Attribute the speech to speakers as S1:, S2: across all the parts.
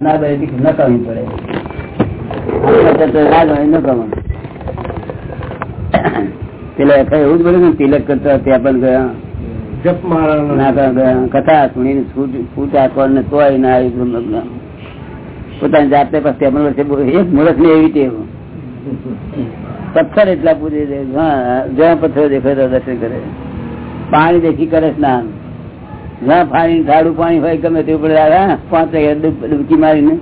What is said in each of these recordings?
S1: ના ભાઈ ન કરવી પડે. ના કરવાનું પેલા એવું જ બોલ્યું ને તિલક કરતા ત્યાં પણ ગયા.
S2: જપ મારા
S1: ના ગયા. કથા સુણીને ફૂટ ફૂટ તો ના આવ્યું પોતાની જાતે પછી ત્યાં પણ એક મુહૂર્ત ને એવી ટેવ. પથ્થર એટલા પૂરી દે જ્યાં પથ્થર દેખાય તો દર્શન કરે. પાણી દેખી કરે સ્નાન. જ્યાં પાણી ઝાડું પાણી હોય ગમે તે ઉપર પાંચ ડૂબકી મારીને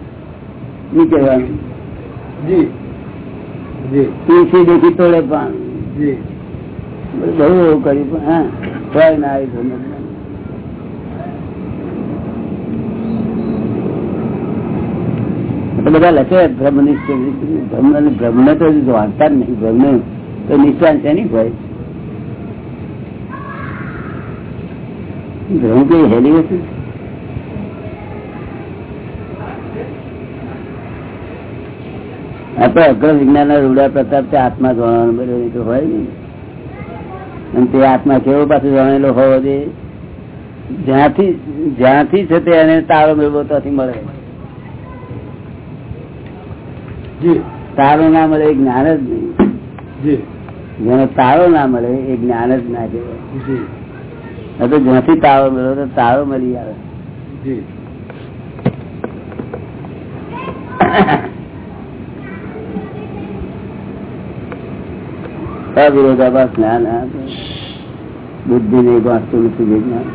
S1: નીકળવાનું તુલસી દેખી તોડે પણ. બહુ એવું કર્યું પણ હા ફળ ના આવી બધા લખે બ્રહ્મ બ્રહ્મ બ્રહ્મ ને તો વાંચતા જ નહીં બ્રહ્મ તો નિષ્ઠાન છે નહીં ભાઈ બ્રહ્મ કઈ હેલી વસ્તુ આપડે અગ્ર વિજ્ઞાન ના રૂડા પ્રતાપ તે આત્મા જોવાનું બધું તો હોય ને અને તે આત્મા કેવો પાછું જાણેલો હોવો જોઈએ? જ્યાંથી જ્યાંથી છે તે એને તારો મેળવો ત્યાંથી મળે. તારો ના મળે એ જ્ઞાન જ નહીં. જેનો તારો ના મળે એ જ્ઞાન જ ના કહેવાય. તો જ્યાંથી તારો મળ્યો તો તારો મળી આવે. જ્ઞાન બુદ્ધિ ને વાંચતું નથી જે જ્ઞાન.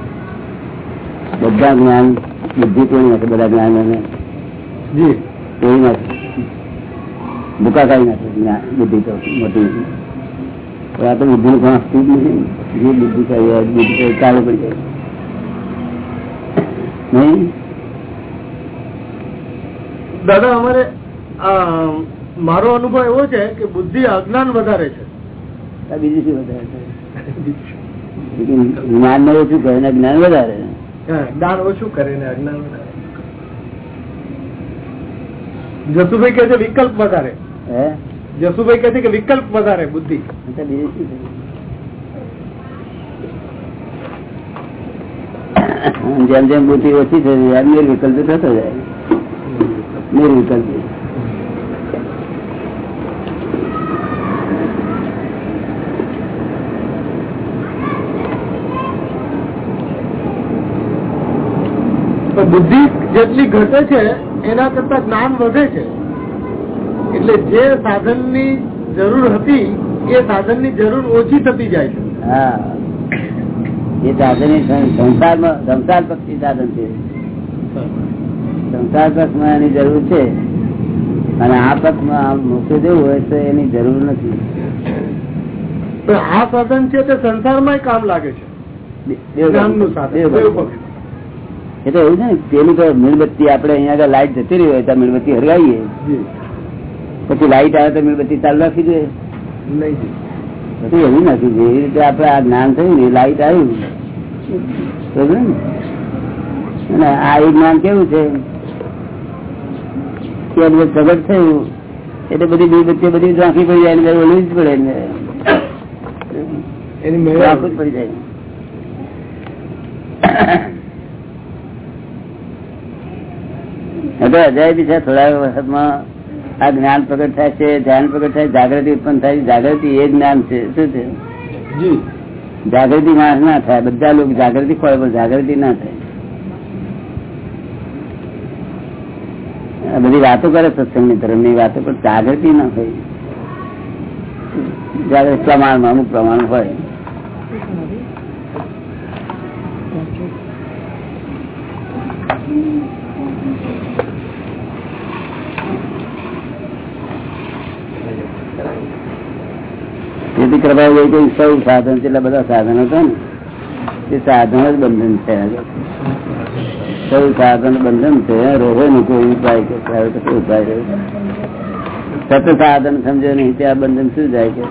S1: બધા જ્ઞાન બુદ્ધિ કોઈ નથી બધા જ્ઞાન એને. કોઈ નથી. ભૂકા કાઢી નાખે જ્ઞાન બુદ્ધિ તો મોટી. આ તો બુદ્ધિ વાંચતું જ નહીં. જે ચાલુ પડી જાય. નહીં?
S2: દાદા અમારે મારો અનુભવ એવો છે કે બુદ્ધિ અજ્ઞાન વધારે છે.
S1: બીજું શું વધારે છે? જ્ઞાન ને ઓછું કરે ને જ્ઞાન વધારે.
S2: જ્ઞાન ઓછું કરે ને અજ્ઞાન વધારે. જસુભાઈ કે છે વિકલ્પ વધારે.
S1: હે?
S2: જસુભાઈ કે છે કે વિકલ્પ વધારે બુદ્ધિ.
S1: બીજું શું કરે? જેમ જેમ બુદ્ધિ ઓછી થતી જાય નિર્વિકલ્પ થતો જાય. નિર્વિકલ્પ.
S2: બુદ્ધિ જેટલી ઘટે છે એના કરતા જ્ઞાન વધે છે. એટલે જે સાધનની જરૂર હતી એ સાધનની જરૂર ઓછી થતી જાય છે.
S1: હા. એ સાધન સંસારમાં સંસાર પક્ષી સાધન છે. સંસાર પક્ષમાં એની જરૂર છે. અને આ પક્ષમાં મોક્ષ દેવું હોય તો એની જરૂર નથી.
S2: આ સાધન છે તે સંસારમાં કામ લાગે છે.
S1: એ તો એવું છે ને પેલું તો મીણબત્તી આપડે અહીંયા આગળ લાઈટ જતી રહી હોય તો મીણબત્તી હરગાવીએ પછી લાઈટ આવે તો મીણબત્તી ચાલુ રાખી દે
S2: નહીં
S1: એવું નથી. જે રીતે આપડે આ જ્ઞાન થયું ને લાઈટ આવ્યું. ને? આ જ્ઞાન કેવું છે? કે પ્રગટ થયું એટલે બધી મીણબત્તી બધી ઝાંખી પડી જાય ને ઓલવી જ પડે ને
S2: એની
S1: જ પડી જાય. હવે અજાયબી છે થોડા વખતમાં આ જ્ઞાન પ્રગટ થાય છે ધ્યાન પ્રગટ થાય જાગૃતિ ઉત્પન્ન થાય છે. જાગૃતિ એ જ્ઞાન છે. શું છે? જાગૃતિ માણસ ના થાય બધા લોકો જાગૃતિ ખોળે પણ જાગૃતિ ના થાય. આ બધી વાતો કરે સત્સંગની ધર્મની વાતો પણ જાગૃતિ ના થાય જાગૃતિ પ્રમાણમાં અમુક પ્રમાણ હોય. જેથી કૃપા હોય તો સૌ સાધન છે એટલે બધા સાધન હતા ને તે સાધન જ બંધન છે આગળ. સૌ સાધન બંધન છે રોહે નું કોઈ ઉપાય કે આવે તો કોઈ ઉપાય રહ્યો સત સાધન સમજો નહીં ત્યાં બંધન શું જાય કે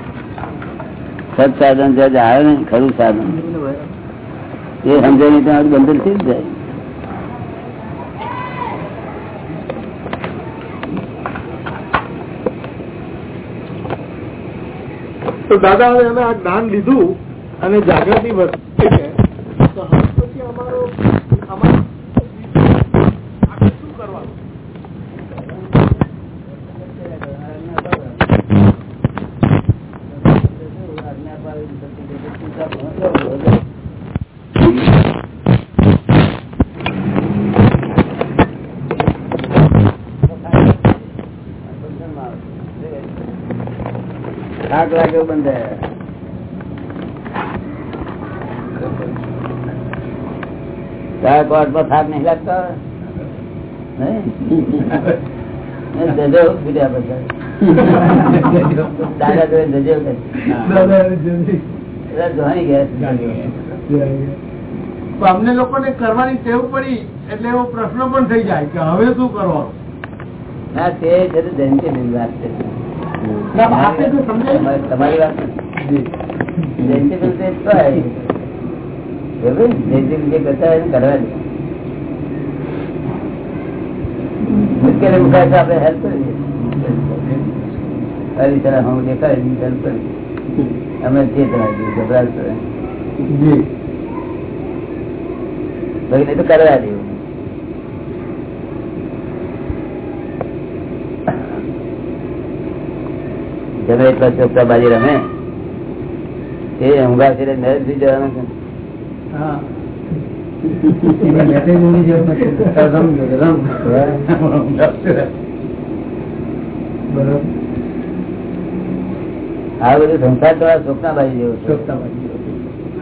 S1: સત સાધન જ્યાં આવે ને ખરું સાધન એ સમજે નહીં ત્યાં બંધન શું જાય
S2: તો દાદા હવે અમે આ જ્ઞાન લીધું અને જાગૃતિ વધતી છે તો હવે પછી અમારો અમારો આપણે શું કરવાનું
S1: થાક કેવું બંધ તારા કોર્ટમાં થાક નહીં લાગતો
S2: અમને લોકો લોકોને કરવાની ટેવ પડી એટલે એવો પ્રશ્ન પણ થઈ જાય કે હવે શું કરવાનું?
S1: ના તે છે તો વાત છે.
S2: ના.
S1: તમારી- વાત તો. મુશ્કેલી મુકાય તો આપણે હેલ્પ કરી તરફ હું દેખાય હેલ્પ કરીએ અમે જે તમારી ગભરાશ કરે. તો કરવા દેવું તમે એટલા ચોકતા બાજી રમે એ ઊંઘા છે મેરેજ થઈ જવાનું છે.
S2: હા.
S1: આ બધું સંસાર તો સ્વપ્ના બાજી જેવું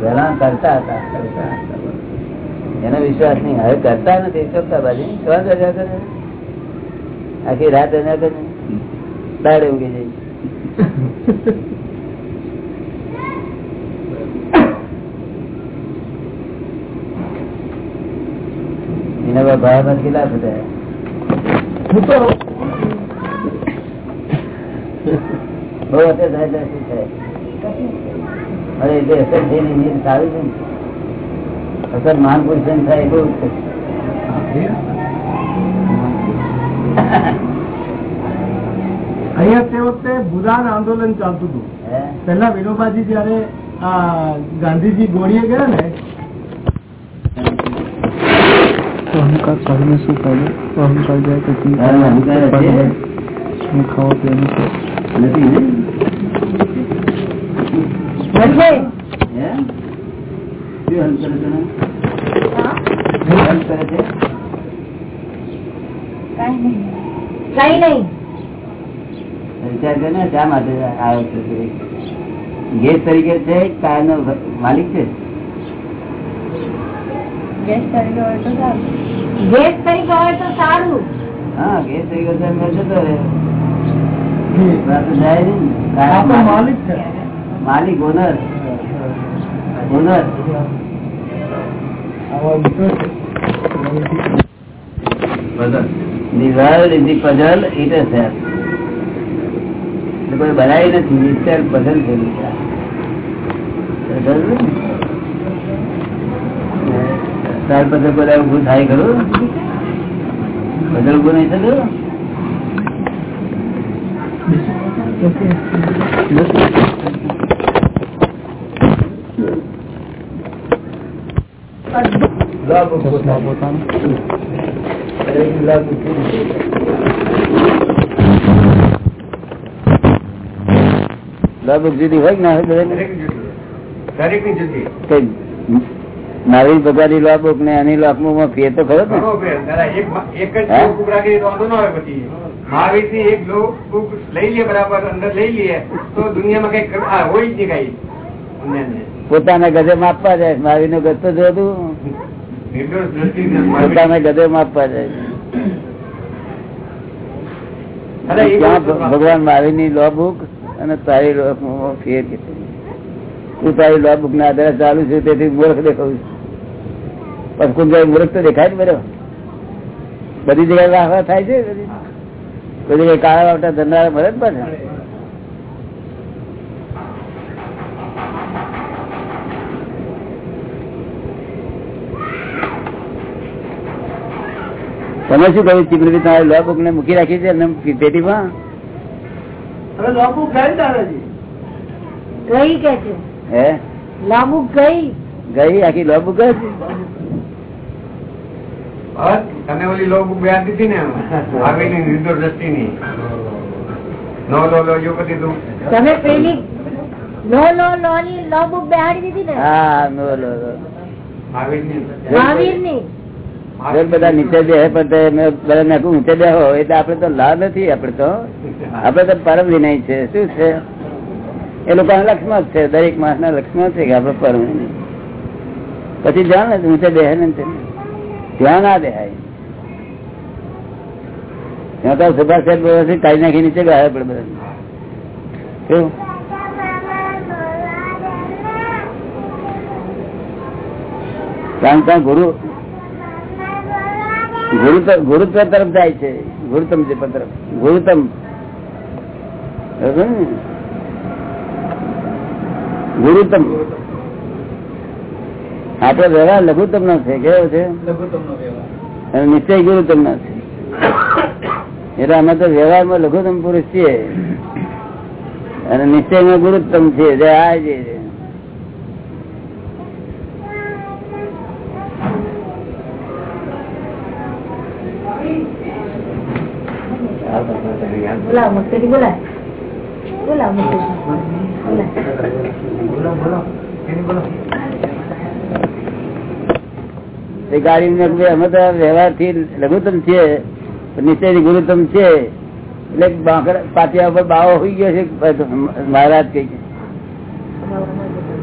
S1: પેલા કરતા હતા. એનો વિશ્વાસ નહીં. હવે કરતા નથી ચોકતા બાજી. શ્વાસ રજા કરે. આખી રાત રજા કરે. દાડે ઉગી જાય. એના ભાવ બહુ અસર થાય અસર સારું છે ને. અસર મહાન પુરુષ થાય એવું.
S2: અહીંયા તે વખતે ભૂદાન આંદોલન ચાલતું હતું? પેલા વિનોબાજી જયારે ગાંધીજી ગોળીએ ગયા ને
S3: તો અહંકાર કરીને શું ફાયદો અહંકાર જાય
S1: હશે?
S3: શું ખાવા પીવાનું છે?
S4: કઈ નહીં.
S1: વિચાર કર ને શા માટે આવ્યો છે ગેસ તરીકે છે કાર નો માલિક છે?
S4: ગેસ તરીકે હોય તો સારું. ગેસ તરીકે હોય તો સારું.
S1: હા ગેસ તરીકે જતો રહે પણ આ તો જાય નહીં. ને. કાર
S2: આપણો
S1: માલિક- owner. Owner. The world is the puzzle it is there. એટલે કોઈ બનાવી નથી મિસ્ટર પઝલ થયેલું છે સમજાયું ને? તાર પછી બધા ઊભું થાય ખરું? પઝલ ઊભું નહીં થતું?
S3: પોતાનું
S1: લાભ જુદી હોય ના હોય બધાને?
S2: દરેકની જુદી.
S1: કઈ નારી લોક ને એની ફેર તો ખરો
S2: એક જ
S1: હે?
S2: બુક રાખી તો વાંધો ના આવે પછી. મહાવીરથી એક બુક લઈ લે બરાબર અંદર લઈ લઈએ તો દુનિયામાં કઈ હોય જ નહીં કઈ.
S1: પોતાના ગધે માપવા જાય મારી ગજ ગતો જોતું
S2: મહાવીર-
S1: પોતાના ગધે માપવા જાય. ભગવાન મારી ની લો બુક? અને તારી ફેર તું તારી લો બુક ના આધારે ચાલુ છે, તેથી મૂર્ખ દેખાવું છું. પણ કોઈ મૂર્ખ તો દેખાય જ બરો બધી જગ્યાએ વાહવા થાય છે બધી. જગ્યાએ કાળા વાવટા ધરનારા મળે જ પાછા તમે શું કહ્યું? ચીપડી તમારી લો બુક ને મૂકી રાખી છે પેટીમાં?
S2: હવે લોકો ગઈ દાદાજી?
S4: ગઈ કે છે?
S1: હે?
S4: લાંબુ ગઈ?
S1: ગઈ? આખી લો બુક
S2: તમે ઓલી લો બુક દીધી ને નિર્દોષ નો લો લો જો બધી તું.
S4: તમે પેલી લો લો લો ની લો બુક બેહાડી દીધી ને?
S1: હા નો લો લો.
S2: મહાવીરની
S1: ઘર બધા નીચે બે પણ મેં બધા નાખું ઊંચે બે એટલે આપડે તો લાભ નથી આપડે તો આપડે તો પરમ વિનય છે. શું છે? એ લોકો લક્ષમાં જ છે, દરેક માણસના લક્ષમાં છે કે આપડે પરમ વિનય. પછી જાણ ને ઊંચે બેહે ને. ત્યાં ના દેહાય ત્યાં તો સુભાષ સાહેબ કાઢી નાખી નીચે ગયા આપડે બધા કેવું કારણ કે ગુરુ ગુરુત્વ તરફ જાય છે. ગુરુત્તમ છે તરફ ગુરુત્તમ. ગુરુત્તમ. આપડે વ્યવહાર લઘુત્તમ નો છે. કેવો છે? નિશ્ચય ગુરુત્તમ નો છે. એટલે અમે તો વ્યવહારમાં લઘુત્તમ પુરુષ છીએ. અને નિશ્ચયમાં ગુરુત્તમ છે જે આ જે
S4: બોલાવો મુક્તિ બોલાય. બોલાવો મુક્તિ બોલાય.
S1: એ ગાડી અમે તો વ્યવહારથી લઘુત્તમ છીએ નિશ્ચય ગુરુત્તમ છે એટલે પાટિયા ઉપર બાવો છે મહારાજ કઈ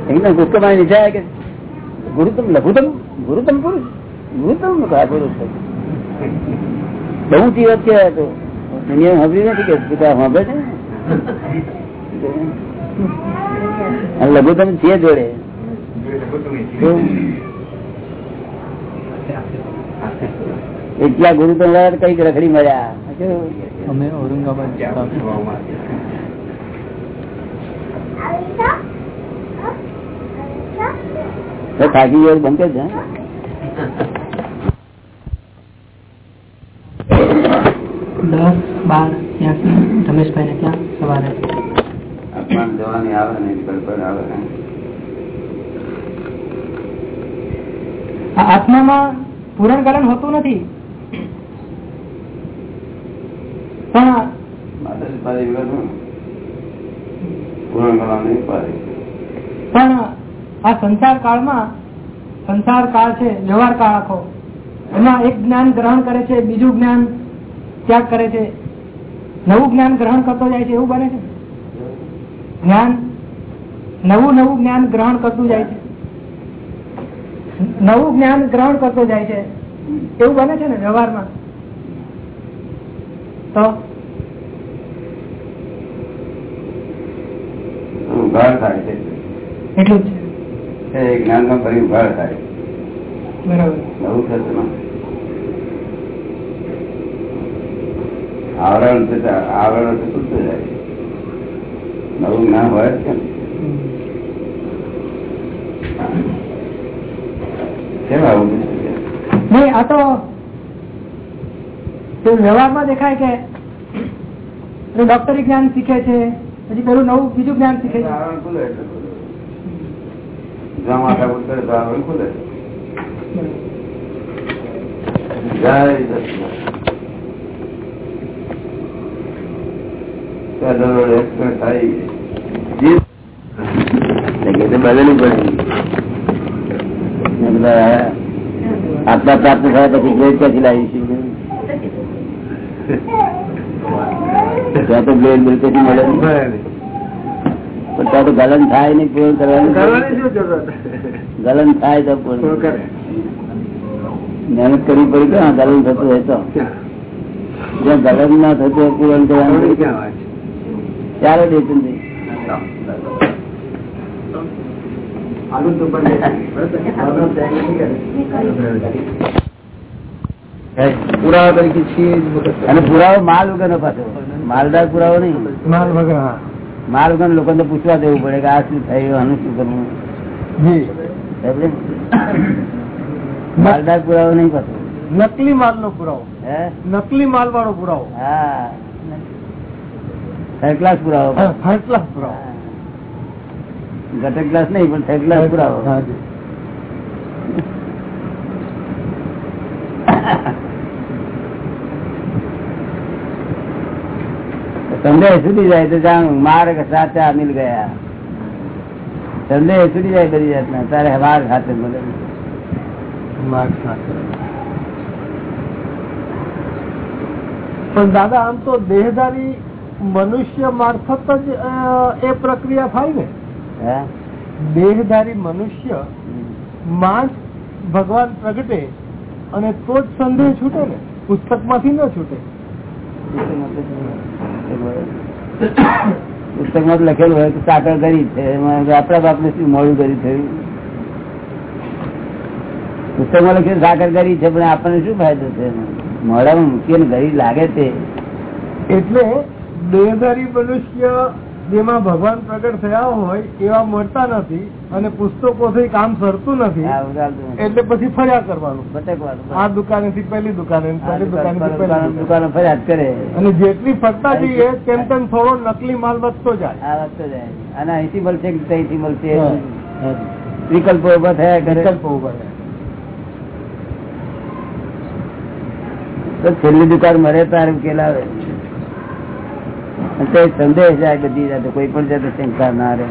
S1: એકદમ ગુસ્સો માં નીચે કે ગુરુત્તમ લઘુત્તમ ગુરુત્તમ પુરુષ? ગુરુત્તમ પુરુષ બહુ દિવસ કહેવાય તો. દુનિયા સાંભળી નથી કે પિતા સાંભળે છે? લઘુત્તમ છે જોડે? એટલા ગુરુ તો કંઈક રખડી મળ્યા?
S3: અમે ઔરંગાબાદ
S1: થાકી ગયો બંધ કરજે,
S3: દસ બાર ત્યાંથી રમેશભાઈ ને ત્યાં સવારે.
S1: જવાની આવે ને આવે.
S5: આત્મામાં પૂરણ હોતું નથી. પણ પણ આ સંસાર કાળમાં સંસાર કાળ છે વ્યવહાર કાળ આખો. એમાં એક જ્ઞાન ગ્રહણ કરે છે બીજું જ્ઞાન ત્યાગ કરે છે. નવું જ્ઞાન ગ્રહણ કરતો જાય છે એવું બને છે? જ્ઞાન નવું નવું જ્ઞાન ગ્રહણ કરતું જાય છે. નવું જ્ઞાન ગ્રહણ કરતો જાય છે. એવું બને છે ને વ્યવહારમાં? તો?
S1: ઉઘાડ થાય છે.
S5: એટલું જ છે.
S1: એ જ્ઞાનમાં ફરી ઉઘાડ થાય
S5: બરાબર.
S1: નવું થતું નથી. આવરણ થતા આવરણ તો જાય નવું જ્ઞાન હોય કેમ આવું છે?
S5: નહીં આ તો વ્યવહારમાં દેખાય કે ડોક્ટરી જ્ઞાન શીખે છે પછી પેલું નવું બીજું જ્ઞાન શીખે છે
S1: આવરણ ખુલે. જ્યાં માથા ઉતરે તો આવરણ ખુલે જય. ચાલો, express આવી ગઈ. જી. એટલે કે તે બદલવું પડે ને બધા આત્મા પ્રાપ્ત થાય પછી ગ્લેડ ક્યાંથી લાવીશું ત્યાં તો ગ્લેડ બિલકુલ મળે પણ ત્યાં તો ગલન થાય નહીં પૂર્ણ કરવાનું ગલન થાય તો મહેનત કરવી પડી કે ગલન થતું હોય તો જ્યાં ગલન ના થતું પૂરણ કરવાનું ત્યારે દેતું નહીં.
S2: પુરાવા તરીકે છીએ
S1: અને પુરાવો માલ વગર નો પાછો. માલદાર પુરાવો નહીં.
S2: માલ વગર
S1: માલ વગર લોકોને તો પૂછવા દેવું પડે કે આ શું થયું આનું શું કરવું?
S2: જી.
S1: માલદાર પુરાવો નહીં પાછો.
S2: નકલી માલ નો પુરાવો.
S1: હે?
S2: નકલી માલ વાળો પુરાવો.
S1: હા. થર્ડ ક્લાસ પુરાવો
S2: થર્ડ ક્લાસ પુરાવો
S1: ઘટક ક્લાસ નહીં પણ થર્ડ ક્લાસ પુરાવો
S2: હા, જી.
S1: સંદેહ છૂટી જાય તો જાણું માર્ગ સાચા મિલ ગયા સંદેહ છૂટી જાય બધી જાતના તારે માર્ગ સાથે મળે
S2: માર્ગ સાથે. પણ દાદા આમ તો દેહધારી મનુષ્ય મારફત જ એ પ્રક્રિયા થાય ને? દેહધારી મનુષ્યમાં ભગવાન પ્રગટે અને તો જ સંદેહ છૂટે ને? પુસ્તકમાંથી ન છૂટે.
S1: પુસ્તકમાં લખેલું હોય કે સાકર કરી છે એમાં આપણા બાપને શું મોડું કરી થયું પુસ્તકમાં લખ્યું સાકર કરી છે પણ આપણને શું ફાયદો છે? મોઢામાં મૂકીને ગરી લાગે છે.
S2: એટલે દેહધારી મનુષ્ય જેમાં ભગવાન પ્રગટ થયા હોય એવા મળતા નથી અને પુસ્તકોથી કામ સરતું નથી. એટલે પછી ફર્યા કરવાનું. આ દુકાને થી પેલી દુકાને
S1: દુકાન ફરિયાદ કરે.
S2: અને જેટલી ફરતા જઈએ તેમ તેમ થોડો નકલી માલ વધતો જાય.
S1: આ વાત તો જાય. અને અહીંથી મળશે ત્યાંથી મળશે? વિકલ્પો ઊભા થયા
S2: વિકલ્પો ઊભા થયા.
S1: છેલ્લી દુકાન મરે તારે ઉકેલ સંદેહ જાય બધી જાતે કોઈ પણ જાતે શંકા ના રહે.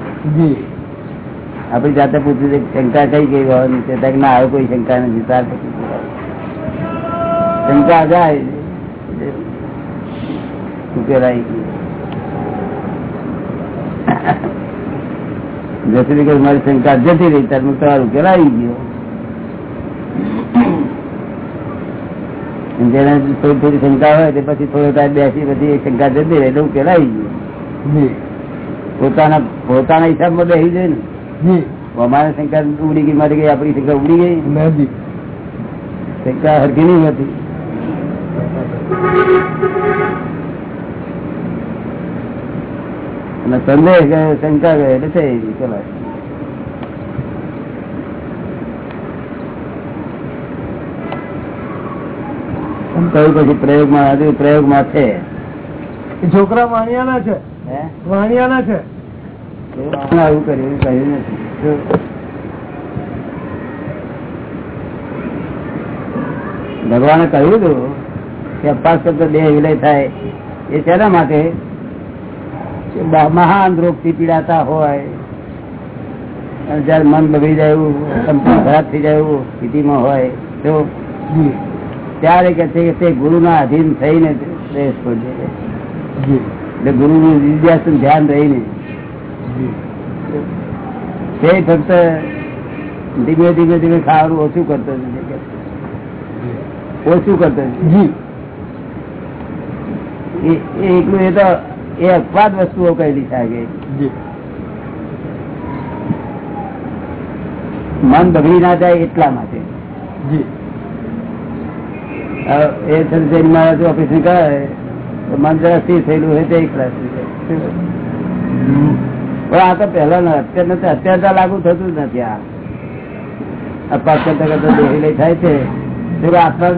S1: આપડી જાતે પૂછ્યું છે શંકા કઈ ગઈ હોવાની છે? ના આવે કોઈ શંકા નથી તાર શંકા જાય ઉકેલાઈ જતી રહી મારી શંકા જતી રહી તાર હું તમારું ઉકેલાઈ ગયો અને જેને થોડી થોડી શંકા હોય તે પછી થોડો ટાઈમ બેસી પછી એ શંકા જતી રહે એવું ઉકેલાઈ ગયું પોતાના પોતાના હિસાબમાં બેસી જાય ને. અમારે શંકા ઉડી ગઈ મારી ગઈ આપણી શંકા ઉડી ગઈ. શંકા હરકી નહીં હતી. અને સંદેશ ગયો શંકા ગયો એટલે થઈ ગઈ ચલો એમ કહ્યું પછી પ્રયોગમાં? હજુ પ્રયોગમાં છે.
S2: છોકરા વાણિયાના છે. વાણિયાના છે.
S1: આવું કર્યું કહ્યું નથી. ભગવાને કહ્યું હતું કે અપાસ શબ્દ દેહ વિલય થાય. એ શેના માટે? મહાન રોગથી પીડાતા હોય. જયારે મન બગડી જાય એવું સંપૂર્ણ ખરાબ થઈ જાય એવું સ્થિતિમાં હોય. તો ત્યારે કે છે કે તે ગુરુ ના અધીન થઈને દેહ છોડી દે
S2: જી.
S1: ગુરુનું વિદ્યાસન ધ્યાન રહીને. તે ફક્ત ધીમે ધીમે ધીમે ખાવાનું ઓછું કરતો ઓછું કરતો
S2: એટલું
S1: એ તો એ અપવાદ વસ્તુઓ કહેલી છે. મન બગડી ના જાય એટલા માટે.
S2: જી.
S1: એ જઈને મારા ઓપરેશન કરે તો મન જરા સ્થિર થયેલું હોય તે પણ આ તો પહેલા ના અત્યારે નથી અત્યારે તો લાગુ થતું જ નથી આ. અપાસ કરતા દેહી લઈ છે. કે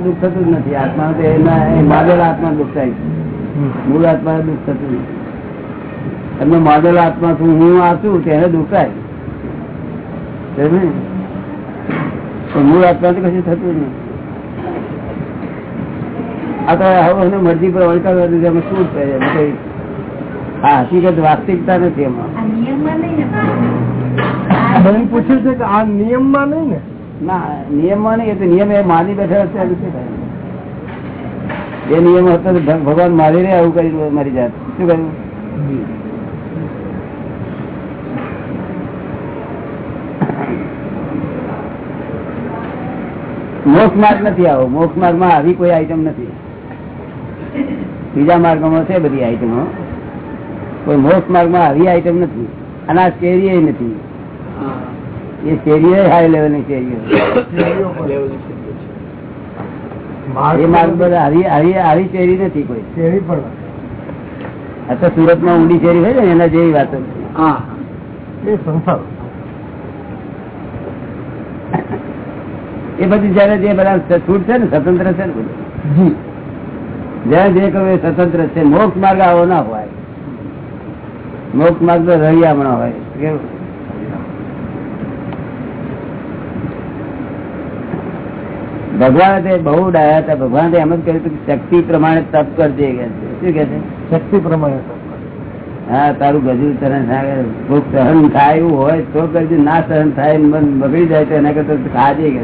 S1: દુઃખ થતું જ નથી. આત્મા તો એના એ આત્મા દુઃખ થાય મૂળ આત્મા દુઃખ થતું નથી. એમનો માદેલા આત્મા છું હું આ છું તેને દુઃખ થાય. ને? પણ મૂળ આત્મા તો કશું થતું જ નથી આ તો હવે એને મરજી પર એમાં શું થાય? કઈ આ હકીકત વાસ્તવિકતા નથી એમાં.
S2: પૂછ્યું છે કે આ નિયમમાં નહીં ને?
S1: ના નિયમમાં નહીં એ તો નિયમ એ માની બેઠા હશે? એ નિયમ હતો ભગવાન મારી રે આવું કર્યું મારી જાત. શું કર્યું? મોક્ષ માર્ગ નથી આવો. મોક્ષ માર્ગમાં આવી કોઈ આઈટમ નથી. બીજા માર્ગમાં છે બધી આઈટમો. કોઈ મોક્ષ માર્ગમાં આવી આઈટમ નથી. અને આ શેરીએ નથી. એ શેરીએ હાઈ લેવલની શેરીઓ એ માર્ગ પર આવી આવી આવી શેરી નથી કોઈ.
S2: શેરી પણ
S1: આ સુરતમાં ઊંડી શેરી હોય ને એના જેવી વાત.
S2: હા. એ સંસાર.
S1: એ બધી જયારે જે બધા છૂટ છે ને સ્વતંત્ર છે ને બધું. જ્યાં જે એ સ્વતંત્ર છે મોક્ષ માર્ગ આવો ના હોય. મોક્ષ માર્ગ તો રળિયામણો હોય. કેવું? ભગવાન તે બહુ ડાયા હતા. ભગવાન એમ જ કહ્યું શક્તિ પ્રમાણે તપ કરજે કે શું કે છે?
S2: શક્તિ પ્રમાણે
S1: હા તારું ગજુ તને થાય ભૂખ સહન થાય એવું હોય તો કરજે. ના સહન થાય મન બગડી જાય તો એના કરતા ખાજે કે.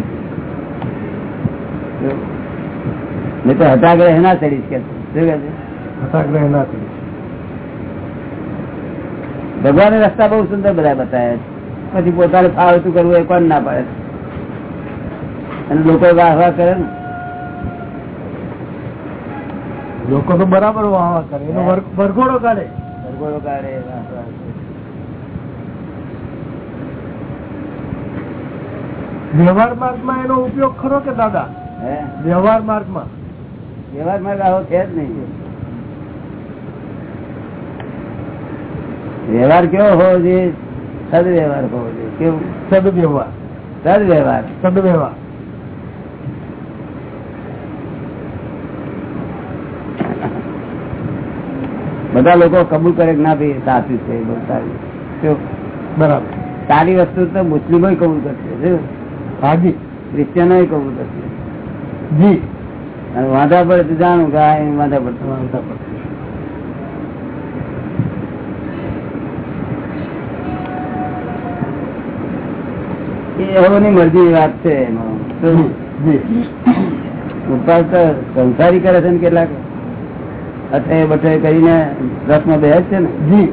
S1: નહીં તો હતાગ્રહ ના ચડીશ કે
S2: હતાગ્રહ ના ચડીશ
S1: ભગવાને રસ્તા બહુ સુંદર બધા બતાવ્યા છે. પછી પોતાને ફાવતું કરવું એ કોણ ના પાડે? અને લોકો વાહ વાહ કરે ને.
S2: લોકો તો બરાબર વાહ વાહ કરે. એનો ભરઘોડો વરઘોડો કાઢે.
S1: ભરઘોડો કાઢે,
S2: વ્યવહાર માર્ગમાં માર્ગમાં એનો ઉપયોગ ખરો કે દાદા?
S1: હે?
S2: વ્યવહાર માર્ગમાં.
S1: વ્યવહારમાં આવો છે જ નહીં. વ્યવહાર કેવો હોવો જોઈએ? સદવ્યવહાર હોવો જોઈએ. કેવું?
S2: સદવ્યવહાર.
S1: સદવ્યવહાર.
S2: સદવ્યવહાર.
S1: બધા લોકો કબૂલ કરે ના ભાઈ સાચું છે બહુ સારી
S2: બરાબર.
S1: સારી વસ્તુ તો મુસ્લિમો કબૂલ કરશે?
S2: હાજી
S1: ક્રિશ્ચિયનો કબૂલ કરશે.
S2: જી.
S1: વાંધા પડે તો જાણું કે આ વાંધા પડશે એ એવોની મરજી વાત છે ઉપવાસ તો સંસારી કરે છે ને કેટલાક? અઠે બઠે કરીને રસમાં બે છે ને?
S2: જી.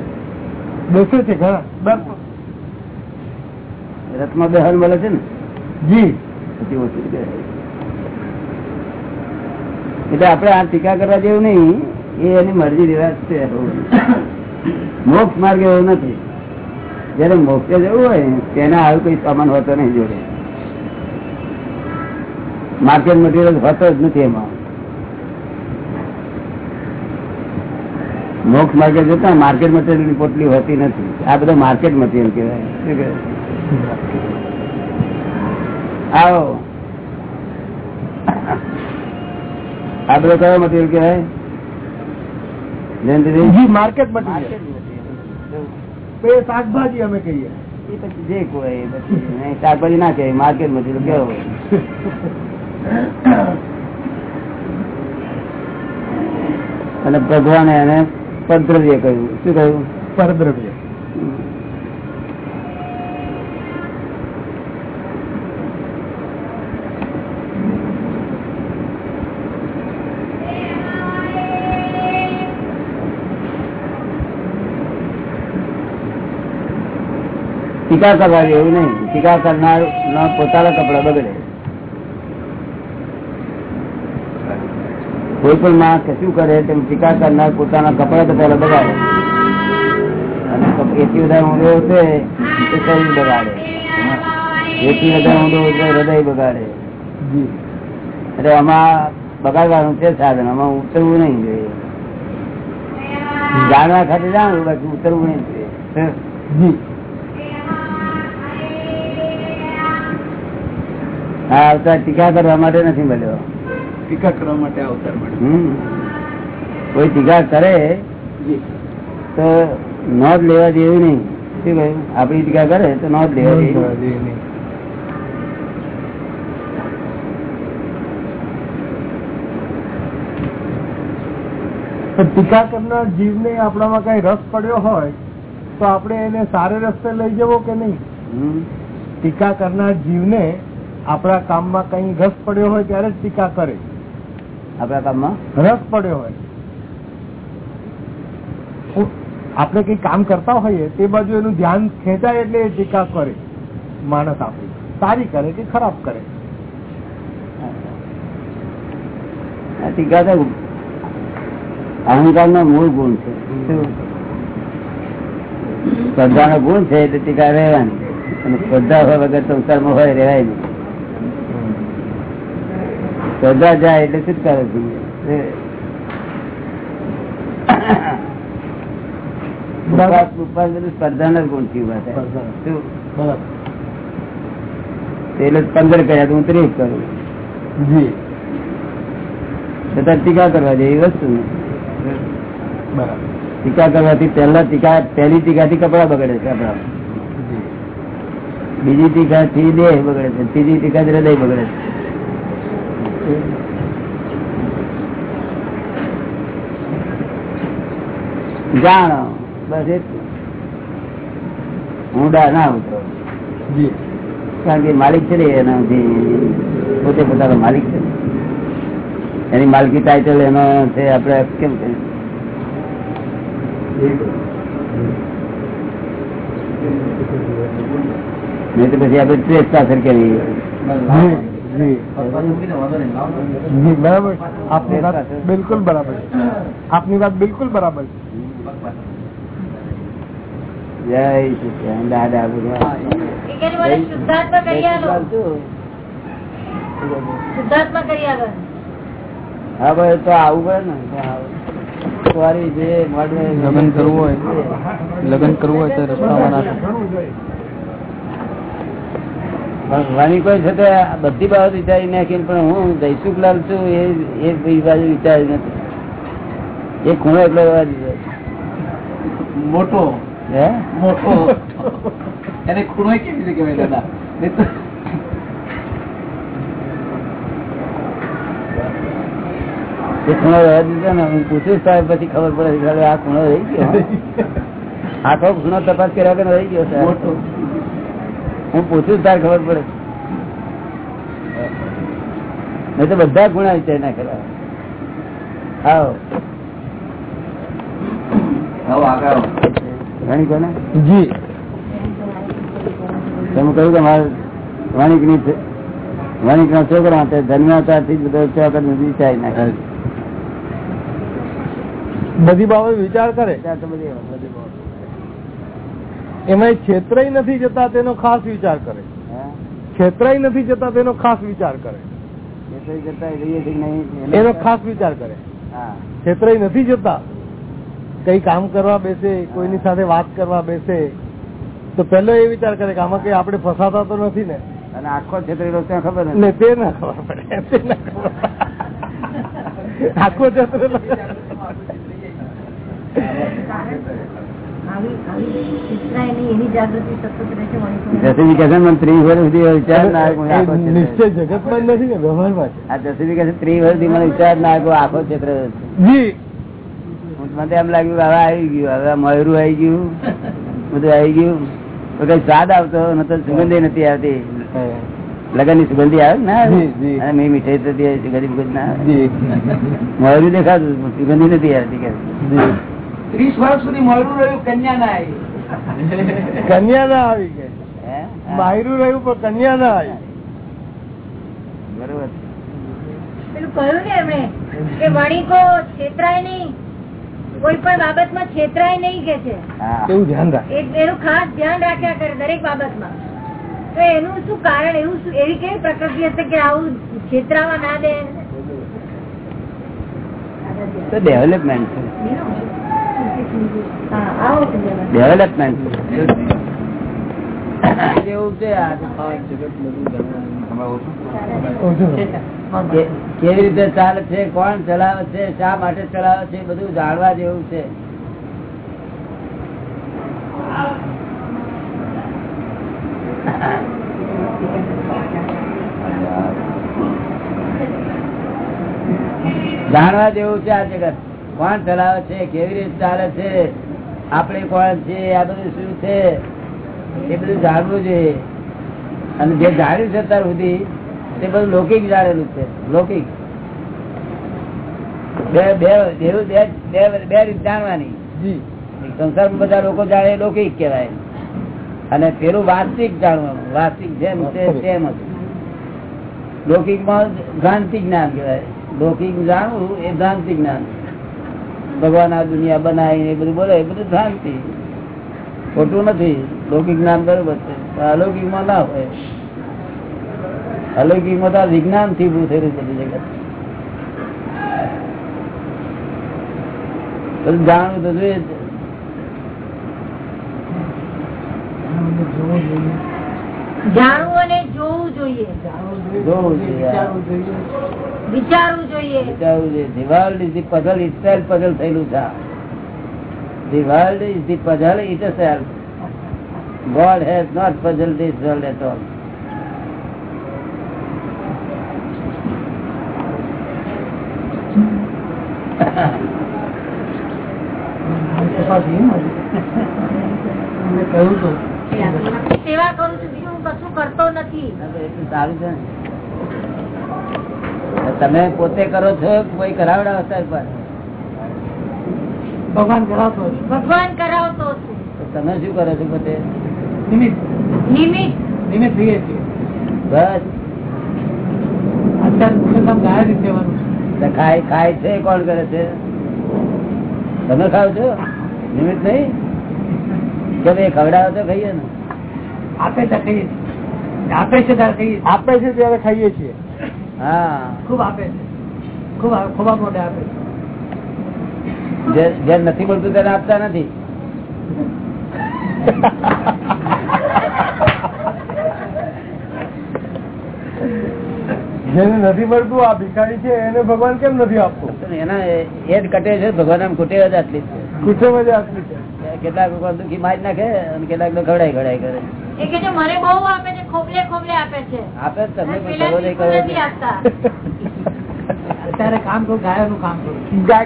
S2: બેસે છે ઘણા
S1: રથમાં બેહન મળે છે ને?
S2: જી.
S1: પછી ઓછું. એટલે આપડે આ ટીકા કરવા જેવું નહીં એની મરજી રિવાજ છે. મોક્ષ માર્ગ એવો નથી. જયારે મોક્ષે જવું હોય, તેને આવું કઈ સામાન હોતો નહીં જોડે. માર્કેટ મટીરિયલ હોતો જ નથી એમાં. મોક્ષ માર્કેટ જોતા માર્કેટ મટીરિયલ પોટલી હોતી નથી. આ બધો માર્કેટ મટીરિયલ કહેવાય? આવો. આ બધો કયો મટીરિયલ કહેવાય?
S2: Market material. શાકભાજી અમે કહીએ.
S1: જે કોઈ શાકભાજી ના કહેવાય માર્કેટ મટીરિયલ કેવો અને ભગવાને એને પદ્રવ્ય કહ્યું. શું કહ્યું?
S2: પરદ્રવ્ય
S1: ટીકા કરવા એવું નહીં. ટીકા કરનાર પોતાના કપડા બગડે. કોઈ પણ માણસ કશું કરે તેમ ટીકા કરનાર પોતાના કપડા તો પહેલા બગાડે. અને એથી વધારે ઊંડો હશે તો શરીર બગાડે. એથી વધારે ઊંડો હશે હૃદય બગાડે. એટલે આમાં બગાડવાનું છે સાધન. આમાં ઉતરવું નહીં જોઈએ. જાણવા ખાતે જાણવું, બાકી ઉતરવું નહીં જોઈએ. આ અવતાર ટીકા કરવા માટે નથી મળ્યો.
S2: ટીકા કરવા માટે અવતાર મળ્યો.
S1: કોઈ ટીકા કરે તો નોંધ લેવા જેવી નહીં. શું કહ્યું? આપડી ટીકા કરે તો નોંધ લેવા જેવી
S2: નહીં. ટીકા કરનાર જીવને આપણામાં કઈ રસ પડ્યો હોય તો આપણે એને સારે રસ્તે લઈ જવો કે નહીં?
S1: હમ.
S2: ટીકા કરનાર જીવને આપણા કામમાં કઈ રસ પડ્યો હોય ત્યારે જ ટીકા કરે.
S1: આપણા કામમાં?
S2: રસ પડ્યો હોય. આપણે કઈ કામ કરતા હોઈએ તે બાજુ એનું ધ્યાન ખેંચાય એટલે ટીકા કરે. માણસ આપે સારી કરે કે ખરાબ કરે?
S1: આ ટીકા તો અહંકાર નો મૂળ ગુણ છે. શ્રદ્ધા નો ગુણ છે એટલે ટીકા રહેવાની. અને શ્રદ્ધા હોય વગર સંસારમાં હોય રહેવાય નહીં. શ્રદ્ધા જાય એટલે છુટકારો જોઈએ. સ્પર્ધાના જ ગુણથી
S2: ઊભા
S1: એટલે પંદર તો હું ત્રીસ કરું.
S2: જી.
S1: છતાં ટીકા કરવા જેવી વસ્તુ
S2: બરાબર.
S1: ટીકા કરવાથી પહેલા ટીકા પહેલી ટીકાથી કપડા બગડે છે આપણા. બીજી ટીકા થી દેહ બગડે છે. ત્રીજી ટીકા થી હૃદય બગડે છે. જાણો બસ ઊંડા ના ઉતરો કારણ કે માલિક છે એના પોતે પોતાનો માલિક છે. એની માલકી ટાઈટલ એનો છે આપડે કેમ કે નહીં તો પછી આપડે ટ્રેસ પાછળ કરીએ
S2: જી. બરાબર. આપની વાત બિલકુલ બરાબર છે. આપની વાત બિલકુલ બરાબર છે.
S1: જય શ્રી દાદા
S4: શુદ્ધાત્મા કરી શુદ્ધાત્મા કરી
S1: હા ભાઈ તો આવું પડે ને. જે મળે.
S3: લગ્ન કરવું હોય લગ્ન કરવું હોય તો રસ્તામાં ના
S1: ભગવાનની કોઈ છે બધી બાબત વિચારી નાખી પણ હું જયસુખલાલ છું એ એ બાજુ વિચારી નથી. એ ખૂણો એટલો રહેવા દીધો
S3: મોટો.
S1: હે?
S3: મોટો. એને ખૂણો કેવી રીતે કહેવાય દાદા?
S1: એ ખૂણો રહેવા દીધો ને હું પૂછું સાહેબ પછી ખબર પડે આ ખૂણો રહી ગયો. આખો ખૂણો તપાસ કર્યા વગર રહી ગયો સાહેબ. હું પૂછું તાર ખબર પડે. નહીં તો બધા ગુણા વિચાર ના આવો.
S3: આવો
S1: ઘણી કોને?
S2: જી.
S1: તમે કહ્યું કે મારે વણિકની વણિક ના છોકરા તે જન્મ્યાતાથી થી બધો ચોકડ વિચારી નાખે.
S2: બધી બાબત વિચાર કરે.
S1: બધી.
S2: એમાં છેતરાઈ નથી જતા તેનો ખાસ વિચાર કરે.
S1: હે?
S2: છેતરાઈ નથી જતા તેનો ખાસ વિચાર કરે. એનો ખાસ વિચાર કરે.
S1: હા.
S2: છેતરાઈ નથી જતા. કઈ કામ કરવા બેસે કોઈની સાથે વાત કરવા બેસે તો પેલો એ વિચાર કરે કે આમાં કઈ આપણે ફસાતા તો નથી ને.
S1: અને આખો છેતરેલો ત્યાં ખબર
S2: ને તે ના ખબર પડે તે ના ખબર આખો છેતરેલો
S1: મને એમ લાગ્યું હવે આવી ગયું હવે મયુરું આવી ગયું બધું આવી ગયું. કઈ સ્વાદ આવતો નતો સુગંધી નથી આવતી. લગનની સુગંધી આવે ને
S2: જી, જી.
S1: મેં મીઠાઈ થતી સુગંધી ના.
S2: જી.
S1: દેખાતું સુગંધી નથી આવતી કે.
S3: ત્રીસ વર્ષ સુધી મળવું રહ્યું કન્યા ના આવી.
S2: કન્યા ના આવી કે? માયરું રહ્યું પણ કન્યા ના આવી.
S1: બરોબર.
S4: પેલું કહ્યું ને એમણે કે વણિકો છેતરાય નહીં કોઈ પણ બાબતમાં છેતરાય નહીં કે છે.
S2: એવું ધ્યાન રાખ.
S4: એનું ખાસ ધ્યાન રાખ્યા કરે દરેક બાબતમાં. તો એનું શું કારણ એવું શું એવી કેવી પ્રકૃતિ હશે કે આવું છેતરાવા ના દે?
S1: તો ડેવલપમેન્ટ છે. ડેવલપમેન્ટ કેવી રીતે ચાલે છે કોણ ચલાવે છે શા માટે ચલાવે છે બધું જાણવા જેવું છે. જાણવા જેવું છે આ જગત. કોણ ચલાવે છે કેવી રીતે ચાલે છે આપણે કોણ છે આ બધું શું છે એ બધું જાણવું જોઈએ. અને જે જાણ્યું છે અત્યાર સુધી તે બધું લૌકિક જાણેલું છે લૌકિક. બે બે બે રીત જાણવાની. સંસારમાં બધા લોકો જાણે લૌકિક કહેવાય. અને પેલું વાસ્તવિક જાણવાનું વાસ્તવિક જેમ છે તેમ લૌકિકમાં ભ્રાંતિ જ્ઞાન કહેવાય. લૌકિક જાણવું એ ભ્રાંતિ જ્ઞાન. ભગવાન આ દુનિયા બનાવી એ બધું બોલે, એ બધું શાંતિ ખોટું નથી. લૌકિક જ્ઞાન બરોબર છે. અલૌકિકમાં ના હોય. અલૌકિકમાં તો વિજ્ઞાનથી ઉભું થયેલું બધી જગત. જાણવું તો જોઈએ.
S4: જાણવું અને જોવું જોઈએ
S1: જોવું જોઈએ
S4: વિચારવું જોઈએ
S1: વિચારવું જોઈએ The world is the puzzle itself puzzle થયેલું છે The world is the puzzle itself. God has not puzzled this world at all.
S4: સેવા કરું છું બીજું હું કશું કરતો નથી.
S1: તમે પોતે કરો છો કે કોઈ કરાવડા સાહેબ પર?
S6: ભગવાન કરાવતો
S4: ભગવાન કરાવતો છે
S1: તમે શું કરો છો પોતે?
S6: નિમિત્ત.
S4: નિમિત્ત.
S6: નિમિત્ત થઈએ છીએ.
S1: બસ. ખાય ખાય છે કોણ કરે છે? તમે ખાવ છો? નિમિત્ત નહીં? ભાઈ ખવડાવો તો ખાઈએ ને?
S6: આપે તો છીએ. આપે છે ત્યારે
S2: આપે છે ત્યારે ખાઈએ છીએ.
S1: હા.
S6: ખૂબ આપે છે. ખૂબ આ- ખૂબ મોટે આપે છે.
S1: જે જે નથી મળતું તેને આપતા નથી.
S2: જેને નથી મળતું આ ભિખારી છે એને ભગવાન કેમ નથી આપતું?
S1: એના એ જ કટે છે ભગવાન આમ કુટે જ આટલી જ
S2: કુછે મજા આટલી છે.
S1: છે કેટલાક ભગવાન દુઃખી મારી નાખે અને કેટલાક લોકો ઘડાય ખવડાય કરે.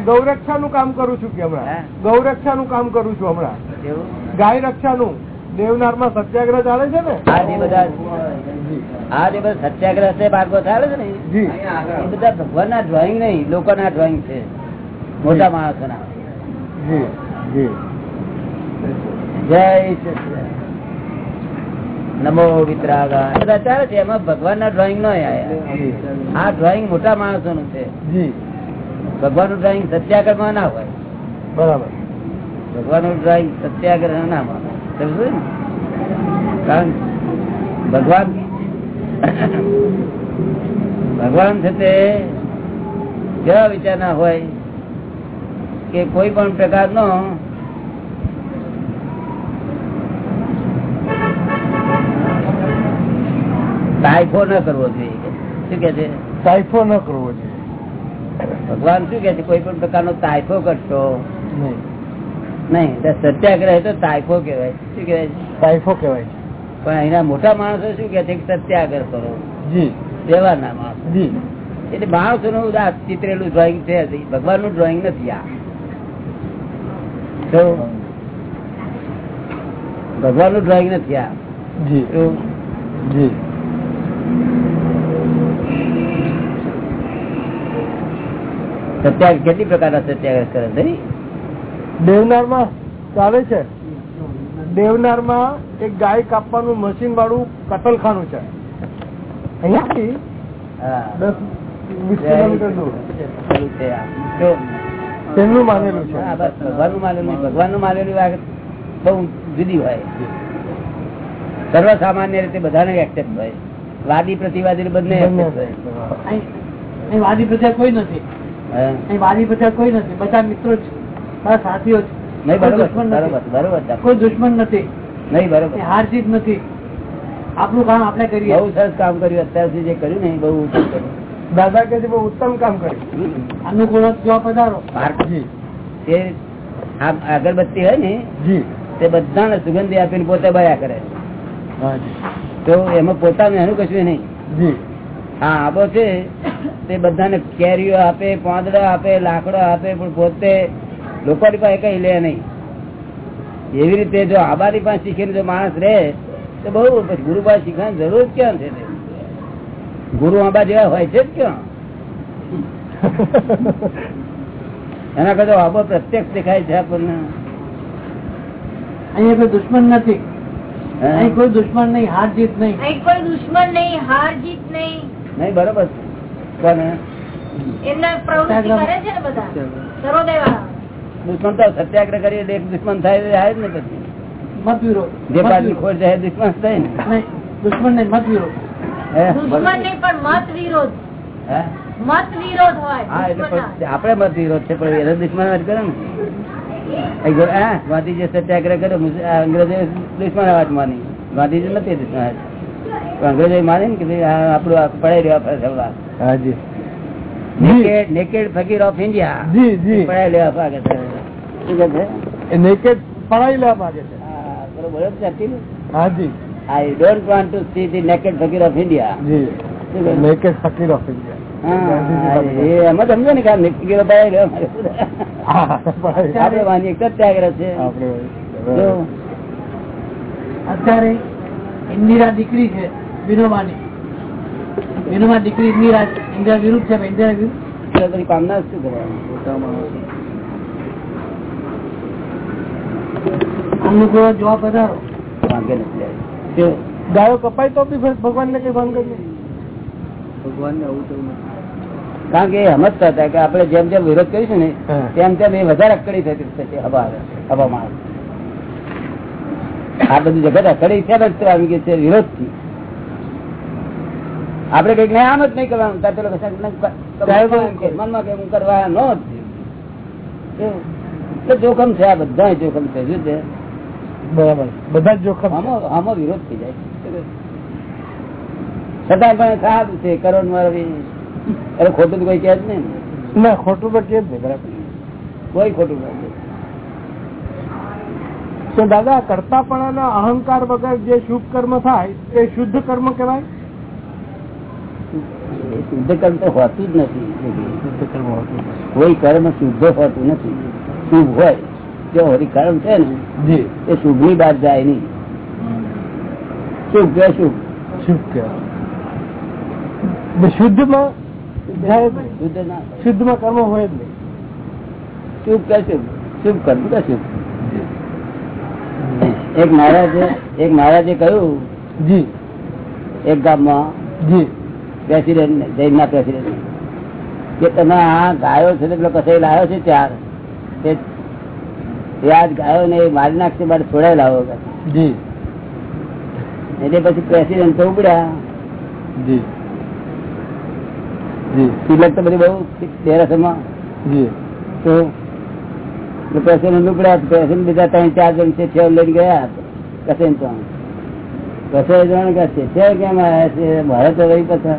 S2: ગૌરક્ષા નું કામ કરું છું કે હમણાં? ગૌરક્ષા નું કામ કરું છું હમણાં. ગાય રક્ષા નું દેવનારમાં સત્યાગ્રહ ચાલે છે ને?
S1: આ જે બધા આ જે બધા સત્યાગ્રહ છે માર્ગો ચાલે છે ને? એ બધા ભગવાન ના ડ્રોઈંગ નહીં લોકો ના ડ્રોઈંગ છે. મોટા માણસો ના
S2: જી જી.
S1: જય. નમો વિતરાગા. બધા ચાલે છે એમાં ભગવાન ના ડ્રોઈંગ નો આ ડ્રોઈંગ મોટા માણસો નું છે. ભગવાનનું ડ્રોઈંગ સત્યાગ્રહમાં ના હોય.
S2: બરાબર.
S1: ભગવાનનું ડ્રોઈંગ સત્યાગ્રહ ના હોય. ને? કારણ ભગવાન ભગવાન છે તે કેવા વિચાર ના હોય કે કોઈ પણ પ્રકારનો તાયફો ન કરવો જોઈએ શું કે છે?
S2: સાયફો ન કરવો જોઈએ.
S1: ભગવાન શું કે છે? કોઈ પણ પ્રકારનો તાયફો કરશો?
S2: નહીં.
S1: સત્યાગ્રહ તો તાયફો કેવાય શું
S2: કેવાય તાયફો કેવાય
S1: પણ અહીંના મોટા માણસો શું કે છે કે સત્યાગ્રહ કરો? દેવાના માણસો. એટલે માણસો નું ચિત્રેલું ડ્રોઈંગ છે ભગવાનનું ડ્રોઈંગ નથી આ. તો ભગવાનનું ડ્રોઈંગ નથી આ.
S2: જી. જી.
S1: સત્યાગ્રહ કેટલી પ્રકારના સત્યાગ્રહ કરે છે?
S2: દેવનારમાં ચાલે છે. દેવનારમાં એક ગાય કાપવાનું મશીન વાળું કતલખાનું છે. અહિયાંથી દસ કિલોમીટર દૂર.
S1: પેલું છે આ. તો
S2: તેમનું માનેલું છે.
S1: ભગવાનનું માનેલું ભગવાનનું માનેલું બહુ જુદી હોય. સર્વસામાન્ય રીતે બધાને એક્સેપ્ટ હોય. વાદી પ્રતિવાદી બંને
S6: વાદી પ્રચાર કોઈ નથી.
S1: હા.
S6: અહીં કોઈ નથી. બધા મિત્રો બધા સાથીઓ જ.
S1: નહીં
S6: કોઈ
S1: બરોબર
S6: દુશ્મન નથી.
S1: બરોબર બરોબર છે.
S6: કોઈ દુશ્મન નથી.
S1: નહીં બરોબર.
S6: હાર જીત નથી. આપણું કામ આપણે કરીએ.
S1: બહુ સરસ કામ કર્યું અત્યાર સુધી જે કર્યું ને એ બહુ ઉત્તમ કર્યું.
S2: દાદા કે બહુ ઉત્તમ કામ કર્યું.
S6: અનુકૂળ જોવા પધારો.
S1: તે અગરબત્તી હોય ને
S2: જી.
S1: તે બધાને સુગંધી આપીને પોતે બયા કરે. તો એમાં પોતાનું એનું કશું નહીં.
S2: જી.
S1: હા આબો છે. તે બધાને કેરીઓ આપે પાંદડા આપે લાકડો આપે પણ પોતે લોકોની પાસે કઈ લે નહીં. એવી રીતે જો આબાની પાસે શીખીને જો માણસ રહે તો બહુ પછી ગુરુ પાસે શીખવાની જરૂર ક્યાં છે ગુરુ આબા જેવા હોય છે જ ક્યાં? એના કરતા આબો પ્રત્યક્ષ દેખાય છે આપણને.
S6: અહીંયા કોઈ દુશ્મન નથી. અહીં કોઈ દુશ્મન નહીં હાર જીત નહીં.
S4: કોઈ દુશ્મન નહીં હાર જીત નહીં.
S1: નહીં બરોબર.
S4: વાળા
S1: દુશ્મન તો સત્યાગ્રહ કરીએ એટલે એક દુશ્મન થાય થાય જ ને પછી.
S6: મત
S1: જે
S6: બાજુ
S1: પાછી ખોટ જાય દુશ્મન થાય ને.
S6: દુશ્મન નહીં મત વિરોધ.
S4: દુશ્મન નહીં પણ મત વિરોધ.
S1: હે?
S4: મત વિરોધ હોય
S1: હા એટલે આપણે મત વિરોધ છે પણ એને દુશ્મન વાત કરે ને. ગાંધીજી સત્યાગ્રહ કર્યો અંગ્રેજો દુશ્મન વાત માની. ગાંધીજી નથી દુશ્મન. પણ અંગ્રેજો માને ને કે આપણું પડાઈ રહ્યા
S2: જી.
S1: નેકેડ ફકીર ઓફ ઇન્ડિયા
S2: જી જી.
S1: પડાઈ લેવા છે.
S2: નેકેડ પડાઈ માંગે છે.
S1: હા, બરોબર જી.
S2: નેકેડ ફકીર ઓફ ઇન્ડિયા
S1: પડાઈ લેવા માંગે છે. આપણે છે
S6: અત્યારે ઇન્દિરા દીકરી છે. વિનોબાની. વિનોબા દીકરી ઇન્દિરા ઇન્દિરા વિરુદ્ધ છે ઇન્દિરા વિરુદ્ધ.
S1: કામના શું કરવાનું
S6: અનુકૂળ જોવા પધારો
S1: ભાંગે નથી જાય શું?
S2: ગાયો કપાય તો બી ભગવાન ને કઈ ભાંગે નહીં.
S1: કારણ કે એ સમજતા હતા કે આપણે જેમ જેમ વિરોધ કરીશું ને તેમ તેમ એ વધારે અકડી થતી થશે હવા હવામાં. આ બધી જગત અકડી છે વિરોધથી આપડે કંઈક આમ જ નહીં કરવાનું. તાર પેલો ક- મનમાં કે- હું કરવા નો જ જોખમ છે આ બધા જોખમ છે. શું છે?
S2: બરાબર. બધા જોખમ
S1: આમાં વિરોધ થઈ જાય છતાં પણ સારું છે કરોડ મારવી અરે ખોટું કોઈ કહે જ નહીં ના.
S2: ખોટું તો કે જ નહીં બરાબર.
S1: કોઈ ખોટું નથી
S2: તો દાદા કરતાપણાના અહંકાર વગર જે શુભ કર્મ થાય એ શુદ્ધ કર્મ કહેવાય?
S1: શુદ્ધ કર્મ તો હોતું જ નથી. કોઈ કર્મ શુદ્ધ હોતું નથી. શુભ હોય જો હરિકર્મ છે ને એ શુભની બાદ જાય નહીં. શુભ કે શુભ
S2: શુભ કે. શુદ્ધમાં. શુદ્ધમાં કર્મ હોય જ નહીં.
S1: શુભ કે શુભ શુભ કર્મ કે શુભ એક મહારાજે એક મહારાજે કહ્યું
S2: જી.
S1: એક ગામમાં
S2: જી.
S1: પ્રેસિડેન્ટ જૈન ના પ્રેસિડેન્ટ કે તમે આ ગાયો છે એટલે પેલો કસાઈ લાવ્યો છે ચાર તે આજ ગાયો ને મારી નાખશે મારે છોડાય લાવો
S2: જી.
S1: એટલે પછી પ્રેસિડેન્ટ તો ઉપડ્યા તિલક તો બધી બહુ તેરસમાં
S2: જી.
S1: તો પ્રેસિડેન્ટ ઉપડ્યા પ્રેસિડેન્ટ બીજા ત્રણ ચાર જણ છે છ લઈને ગયા. કસે તો કસે જણ છે કેમ આવ્યા છે? રહી પથા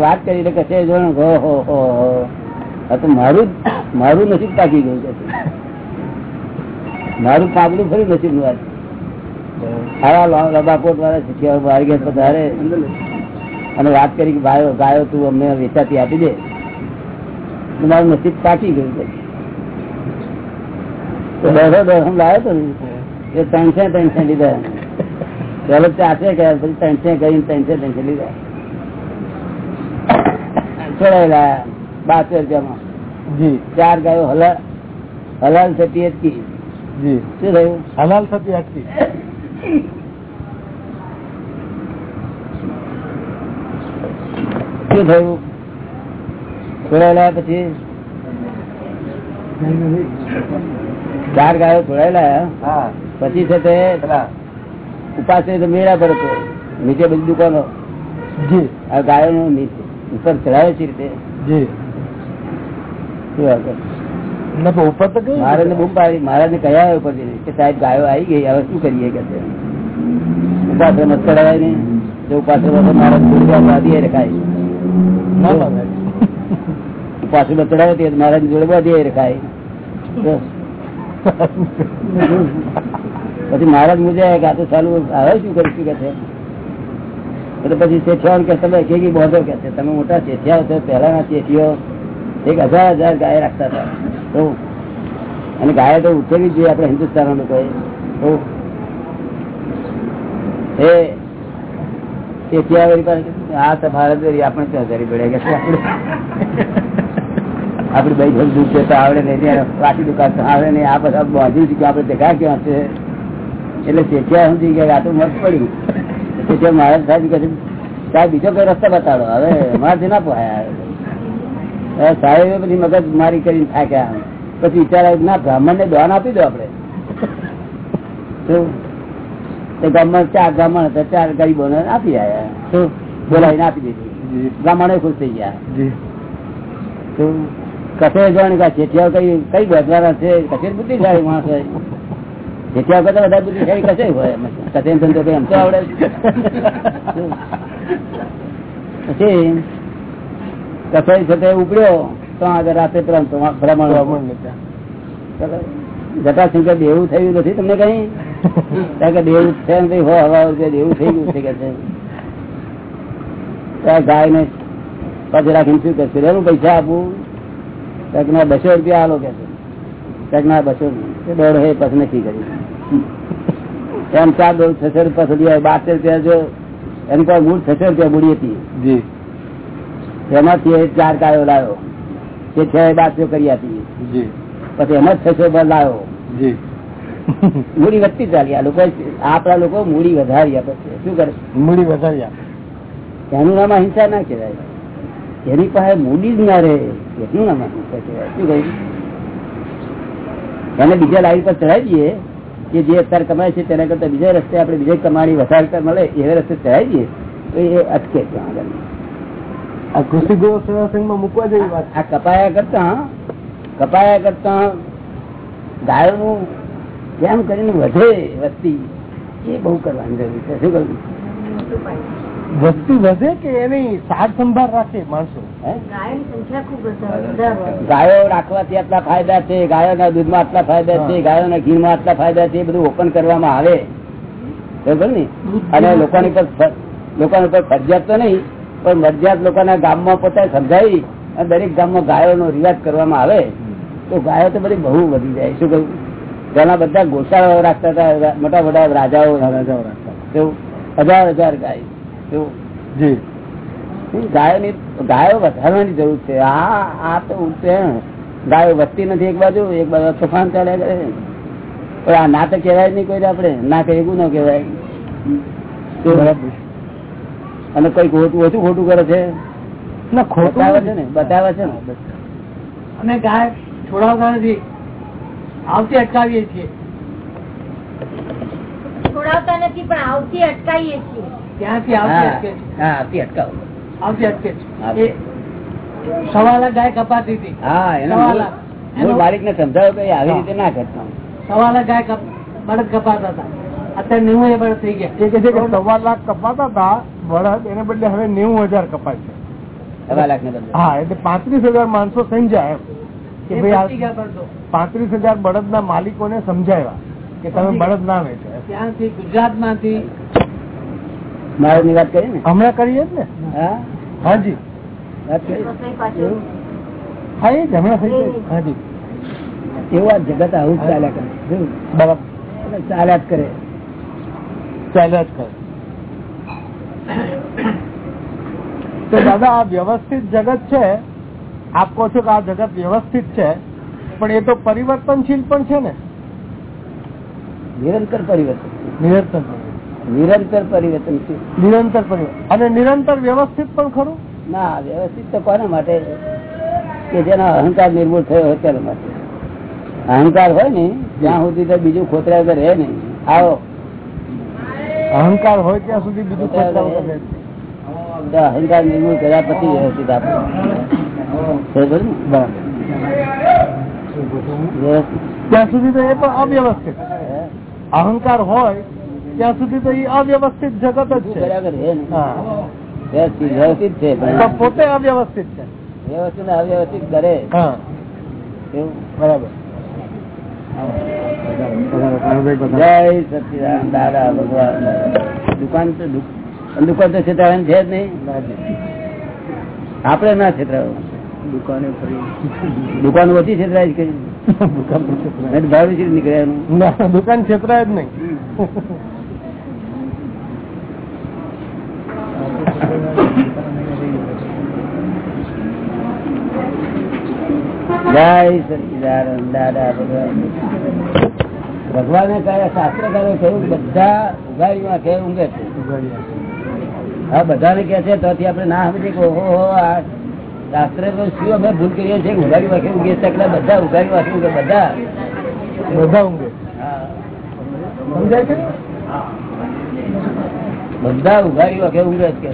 S1: વાત કરી એટલે જણ હો હો હો તો મારું મારું નસીબ પાકી ગયું છે. મારું પાકડું ફરી નસીબનું વાત લબાકોટ વાળા શીખ્યા મારી ગયા વધારે. અને વાત કરી કે ગાયો ગાયો તું અમને વેચાતી આપી દે. મારું નસીબ પાકી ગયું છે. દોઢો દોઢ લાવ્યો તો ને. એ ત્રણસે ત્રણસે લીધા. પેલો ચારસે ગયા પછી ત્રણસે ગઈ ત્રણસે ત્રણસે લીધા. છોડાયેલા બારસો રૂપિયામાં.
S2: જી.
S1: ચાર ગાયો હલાલ હલાલ થતી હતી.
S2: જી.
S1: શું થયું?
S2: હલાલ થતી અટકી
S1: શું થયું? છોડાયેલા પછી? ચાર ગાયો છોડાયેલા?
S2: હા.
S1: પછી છે તે ઉપાસ તો મેળા પર હતો. નીચે બધી દુકાનો.
S2: જી.
S1: આ ગાયો નું ઉપર ચડાવે છે રીતે.
S2: જી? ના ઉપર તો
S1: મહારાજ ને બૂમ પાડી. મહારાજ ને કહ્યા ઉપર કે સાહેબ ગાયો આવી ગઈ. હવે શું કરીએ કે છે? ઉપાસ ચડાવાય નહીં. જો ઉપાસ મહારાજ જોડે બાંધીએ રખાય
S2: ના
S1: મત ચડાવે તે મહારાજ જોડે બાંધીએ રખાય પછી મહારાજ મુજાય કે આ તો ચાલુ હવે શું કરીશું? કે છે? એટલે પછી શેઠિયાઓ કે તમે કે કે બોધો કે છે. તમે મોટા શેઠિયાઓ છો, પહેલાના શેઠિયો. એક હજાર હજાર ગાય રાખતા હતા. તો અને ગાય તો ઉઠેવી જોઈએ આપણે હિન્દુસ્તાન લોકોએ તો એ આ તો ભારત વળી આપણે ત્યાં ધરી પડે કે આપડી ભાઈ ઘર દૂધ છે તો આવડે નહીં. વાસી દુકાન આવડે નહીં. આ બધા બાંધ્યું છે કે આપણે દેખા ક્યાં છે? એટલે શેઠિયા સમજી ગયા આ તો મત પડી. શેઠિયા મહારાજ સાહેબ કહે સાહેબ બીજો કોઈ રસ્તો બતાડો. હવે અમારાથી ના પોહાય સાહેબ બધી મગજ મારી કરીને થાક્યા પછી વિચાર ના બ્રાહ્મણ ને દાન આપી દો આપડે તો તે ચાર બ્રાહ્મણ હતા ચાર ગરીબો ને આપી આવ્યા શું? બોલાવીને આપી દીધી.
S2: બ્રાહ્મણ
S1: બ્રાહ્મણો ખુશ થઈ ગયા. કસે જાણ કે છેઠિયા કઈ કઈ ગોતવાના છે? કસે બુદ્ધિશાળી માણસ હોય છેઠિયા કરતા બધા બુદ્ધિશાળી કશે હોય. આવડે પછી કસાઈ છે ઉપડ્યો, તો આગળ રાતે ભ્રમણ
S2: લેતા
S1: જટાશંકર દેવું થયું નથી તમને કઈ? કે દેવું છે દેવું થઈ ગયું છે કે છે. ગાય ને પછી રાખીને શું કરશે? એનું પૈસા આપવું કંઈક ના બસો રૂપિયા આલો, કે છે. કંઈક ના બસો દોઢ હે, પછી નક્કી કર્યું એમ ચાર દોર છસો રૂપિયા સુધી બારસો રૂપિયા જો એની પાસે મૂળ છસો રૂપિયા મૂડી હતી. એમાંથી એ ચાર કાયો લાવ્યો તે છ બારસો કરી
S2: હતી
S1: પછી એમાં છસો પર લાવ્યો મૂડી વધતી ચાલી. આ લોકો આપડા લોકો મૂડી વધાર્યા પછી શું કરે?
S2: મૂડી વધાર્યા
S1: એનું નામ અહિંસા ના કહેવાય. એની પાસે મૂડી જ ના રહે. એનું નામ અહિંસા કહેવાય. શું કહ્યું? એને બીજા લાઈન પર ચડાવી દઈએ. કે જે અત્યારે કમાય છે તેના કરતા બીજા રસ્તે આપણે બીજે કમાણી વધારતા મળે એવા રસ્તે ચડાવી દઈએ તો એ અટકે ત્યાં આગળ.
S2: આ કૃષિ ગૌ સેવા સંઘમાં મૂકવા જેવી વાત
S1: આ કપાયા કરતા કપાયા કરતા ગાયોનું કેમ કરીને વધે વસ્તી એ બહુ કરવાની જરૂર છે. શું કરવું
S2: વસ્તી વધે કે એની સાર સંભાળ રાખે માણસો?
S1: હે?
S4: ગાયની સંખ્યા ખૂબ વધારે
S1: ગાયો રાખવાથી આટલા ફાયદા છે ગાયોના દૂધમાં આટલા ફાયદા છે ગાયોના ઘીમાં આટલા ફાયદા છે એ બધું ઓપન કરવામાં આવે. બરોબર ને? અને લોકોની પર લોકોની પર ફરજિયાત તો નહીં પણ મરજિયાત લોકોના ગામમાં પોતે સમજાવી અને દરેક ગામમાં ગાયોનો રિવાજ કરવામાં આવે તો ગાયો તો બધી બહુ વધી જાય. શું કહ્યું ઘણા બધા ગોશાળાઓ રાખતા હતા મોટા મોટા રાજાઓ
S2: રાજાઓ રાખતા
S1: હજાર હજાર ગાય. ગાયોની ગાયો વધારવાની જરૂર છે. આ આ તો ગાયો વધતી નથી એક બાજુ એક બાજુ તોફાન ચાલ્યા કરે પણ આ ના તો કહેવાય નહીં કોઈ આપડે ના એવું ન કહેવાય. અને કંઈક ઓછું ખોટું કરે છે?
S2: ના ખોટું
S1: બતાવે છે ને? બતાવે છે ને?
S6: અમે ગાય છોડાવતા નથી. આવતી અટકાવીએ છીએ.
S4: છોડાવતા નથી પણ આવતી અટકાવીએ છીએ.
S6: ત્યાંથી આવતી
S1: આવતી
S6: અટકે સવા લાખ ગાય કપાતી હતી.
S1: હા એનો
S6: સવા
S1: મૂળ-
S6: લાખ.
S1: મૂળ
S6: એનો-
S1: માલિક ને સમજાવો કે આવી રીતે ના કરતા
S6: સવા ગાય બળદ કપાતા હતા. અત્યારે નેવું એ બળદ થઈ ગયા.
S2: એ કે સવા લાખ કપાતા હતા બળદ એને બદલે હવે નેવું હજાર કપાય છે.
S1: સવા લાખ ને બદલે.
S2: હા એટલે પાંત્રીસ હજાર માણસો સમજાય કે ભાઈ પાંત્રીસ
S6: હજાર બળદ.
S2: ના પાંત્રીસ ને બળદના માલિકોને સમજાવ્યા કે તમે બળદ ના વેચો
S6: ત્યાંથી ગુજરાતમાંથી
S1: મારે ની વાત કરી ને?
S2: હમણાં કરીએ ને? હાજી.
S1: વાત કરી?
S2: હા એ જ થઈ ગયું. હાજી.
S1: એવું આ જગત આવું ચાલ્યા કરે.
S2: બરાબર.
S1: ચાલ્યા જ કરે.
S2: ચાલ્યા જ કરે. તો દાદા આ વ્યવસ્થિત જગત છે. આપ કહો છો કે આ જગત વ્યવસ્થિત છે. પણ એ તો પરિવર્તનશીલ પણ છે ને?
S1: નિરંતર પરિવર્તન.
S2: નિરંતર.
S1: નિરંતર પરિવર્તન છે
S2: નિરંતર પરિવર્તન. અને નિરંતર વ્યવસ્થિત પણ ખરું?
S1: ના વ્યવસ્થિત તો કોના માટે? કે જેનો અહંકાર નિર્મૂળ થયો હોય તેના માટે. અહંકાર હોય ને ત્યાં સુધી તો બીજું ખોતરા વગર રહે નહીં. આવો.
S2: અહંકાર હોય ત્યાં સુધી બીજું
S1: અહંકાર નિર્મૂળ કર્યા પછી વ્યવસ્થિત આપણે
S2: ત્યાં સુધી તો એ પણ અવ્યવસ્થિત. અહંકાર હોય ત્યાં સુધી તો એ અવ્યવસ્થિત જગત જ છે.
S1: વ્યવસ્થિત વ્યવસ્થિત છે
S2: પોતે અવ્યવસ્થિત છે.
S1: વ્યવસ્થિત અવ્યવસ્થિત કરે.
S2: બરાબર.
S1: જય સચિદાન દાદા ભગવાન. દુકાન તો દુકાન તો છેતરાવાની છે જ નહીં. આપણે ના છેતરાવું.
S2: દુકાને ફરી.
S1: દુકાન ઓછી છેતરાય છે
S2: દુકાન છેતરાય. જ નહીં
S1: જય સચિદાન દાદા ભગવાન કયા શાસ્ત્રકારો કહ્યું બધા ઉઘાડીમાં કે ઊંઘે છે હા બધાને કે છે તો આપણે ના સમજી કે ઓહો આ શાસ્ત્ર તો શું અમે ભૂલ કરીએ છીએ ઉઘાડી વાંખે ઊંઘે છે એટલે બધા ઉઘાડી વાંખે ઊંઘે બધા
S2: બધા ઊંઘે. સમજાય છે
S1: બધા ઉઘાડી વાંખે ઊંઘે જ કે.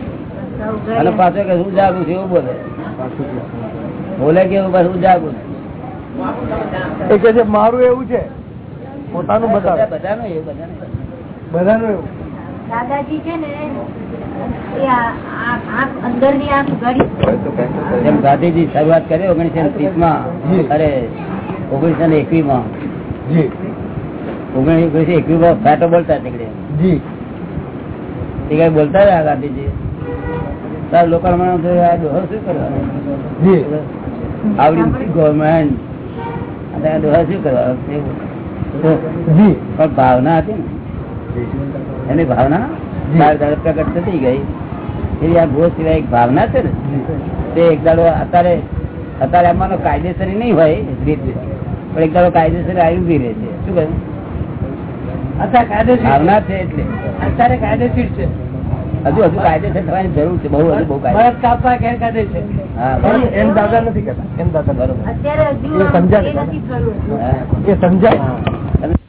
S1: અને પાછો કે હું જાગું છું એવું બોલે બોલે કે હું જાગું છું.
S2: એ કે છે મારું એવું છે. પોતાનું બતાવે.
S1: બધાનું એવું બધાનું
S2: બધાનું એવું.
S4: દાદાજી છે ને
S1: ગાંધીજી શરૂઆત કરી ઓગણીસો
S2: ત્રીસમાં.
S1: અરે ઓગણીસો ને
S2: એકવીસમાં
S1: ઓગણીસો એકવીસમાં ફાટો બોલતા નીકળે.
S2: જી.
S1: બોલતા રહ્યા ગાંધીજી? તાર લોકો શું કરવાનો?
S2: જી.
S1: આવડી ગવર્મેન્ટ ડોહા શું કરવાનું
S2: જી.
S1: પણ ભાવના હતી ને. એની ભાવના બાર દાડો પ્રગટ થતી ગઈ. એવી આ ગો સિવાય એક ભાવના છે ને તે એક દાડો અત્યારે અત્યારે આમાંનો કાયદેસર નહીં હોય રીત. પણ એક દાડો કાયદેસર આવી ઊભી રહે છે. શું કહ્યું?
S6: અત્યારે કાયદેસર
S1: ભાવના છે એટલે.
S6: અત્યારે કાયદેસર છે.
S1: હજુ હજુ કાયદેસર થવાની જરૂર છે બહુ હજુ બહુ કાયદે
S6: ગેરકાયદે છે.
S2: એમ દાદા નથી કરતા એમ દાદા
S1: બરોબર.
S2: એ સમજાય. એ સમજાય.